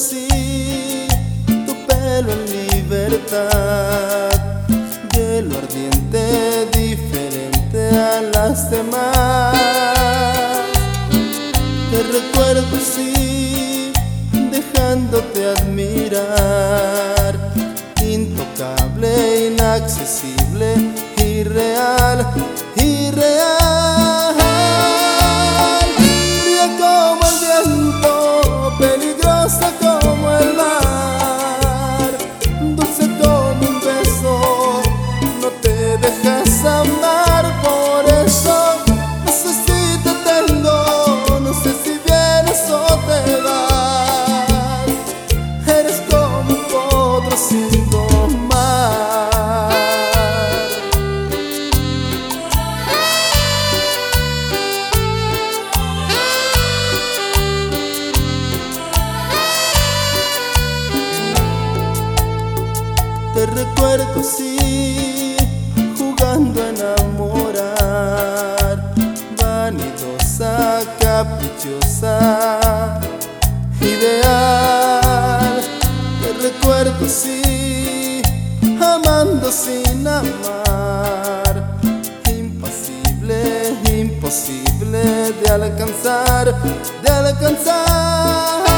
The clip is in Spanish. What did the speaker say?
Así, tu pelo en libertad, hielo ardiente diferente a las demás. Te recuerdo así, dejándote admirar, intocable, inaccesible, irreal, irreal. Recuerdo así, jugando a enamorar, vanidosa, caprichosa, ideal. Te recuerdo así, amando sin amar, impasible, imposible de alcanzar, de alcanzar.